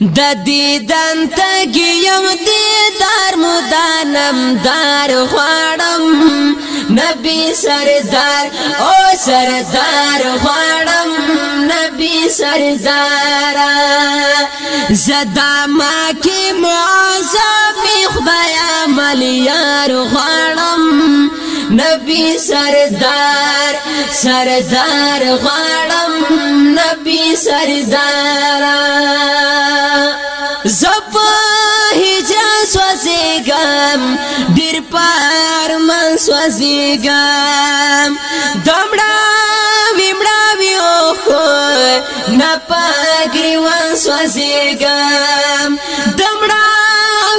د دیدن تګي يم دیدار مدانم دار غواړم نبی سردار او سردار غواړم نبی سردار زدا ما کې معذب خدای عمل یار غواړم نبی سردار سردار غواړم نبی سردار زپ حجاز وزیګم ډیر پار من وزیګم دمړه ویمړه ویو خو نه پګری ون وزیګم دمړه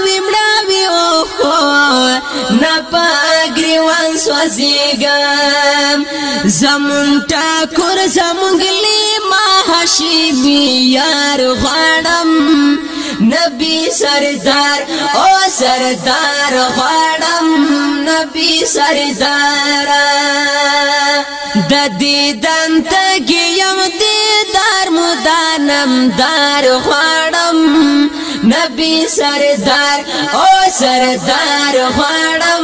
ویمړه ویو خو نه پګری ون وزیګم زمون ټاکور زمونګلی ما حشی بیا غړ نبی سردار او سردار غړم نبی سردار د دیدن تګیم دیدار مدانم دار غړم نبی سردار او سردار غړم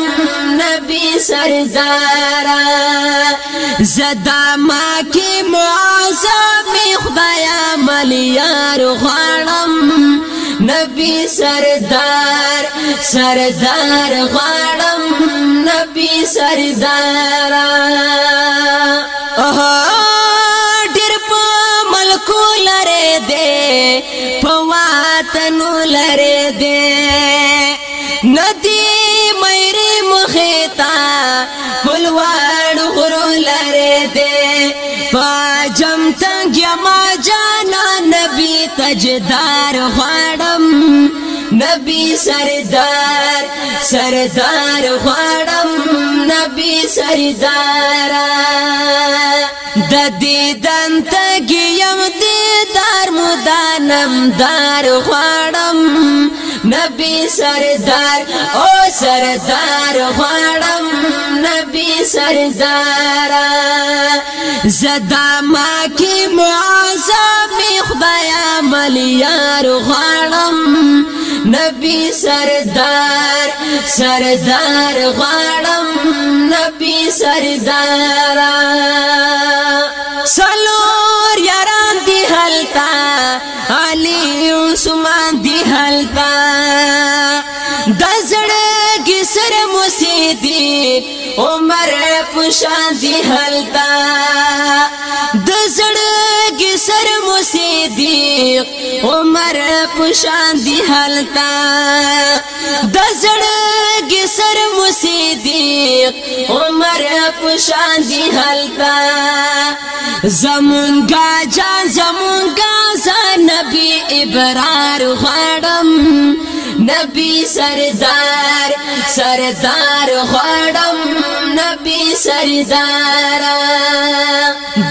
نبی سردار زدا ما کی معظم خدای عمل یار غړم نبی سردار سردار غاړم نبی سردار اها ډېر په ملکو لره دې په وطن لره دې ندی مېر مخېتا بلوان غرو لره دې پاجم تنګ ما جان تجدار غواړم نبی سردار سردار غواړم نبی سردار د دیدن تګیم دیدار مدانم دار غواړم نبی سردار او سردار غواړم نبی سردار زدا ما کی معاذ یار غواړم نبی سردار سردار غواړم نبی سردار سلور یاران دی حلتا علی عثمان دی حلتا دزړه کی سر مسیدی عمر پوشان دی حلتا دزړه صدیق عمر پشان دی حالتا د زړګي سر مو صدیق عمر پشان دی حالتا زمونږه جان زمونږه نبی ابرار غړم نبی سردار سردار غړم نبی سردار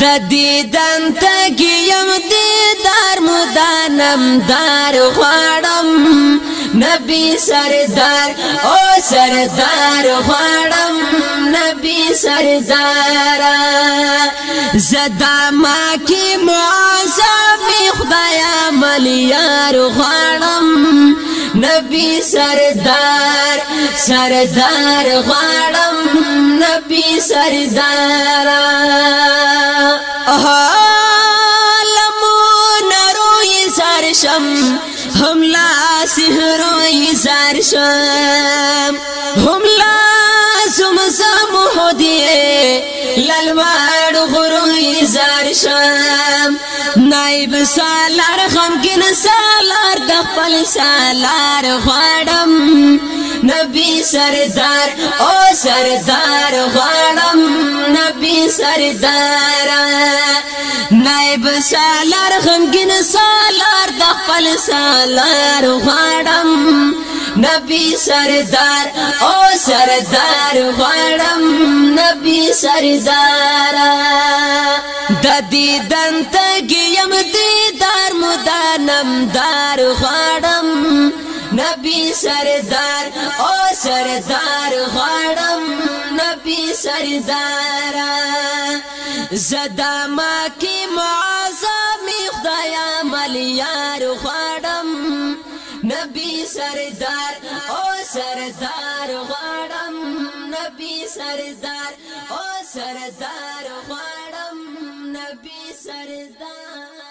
د دیدن تګیم دیدار مدانم دار غړم نبی سردار او سردار غړم نبی سردار زدا ما کی معزم خدای عمل یار غړم نبی سردار سردار غواړم نبی سردار شم هم لا سحر ایزار شم هم لا زمزم هدیه للوار غرو ایزار شم نائب سالار غمگین سالار د سالار غړم نبی سردار او سردار غړم نبی سردار نائب سالار غمګین سالار د خپل سالار غړم نبی سردار او سردار غړم نبی سردار د دیدن تګیم دیدار مدانم دار غړم نبی سردار او سردار غړم نبی سردار زدا ما کی معظم خدایا ملیار غړم نبی سردار او سردار غړم نبی سردار او سردار غړم نبی سردا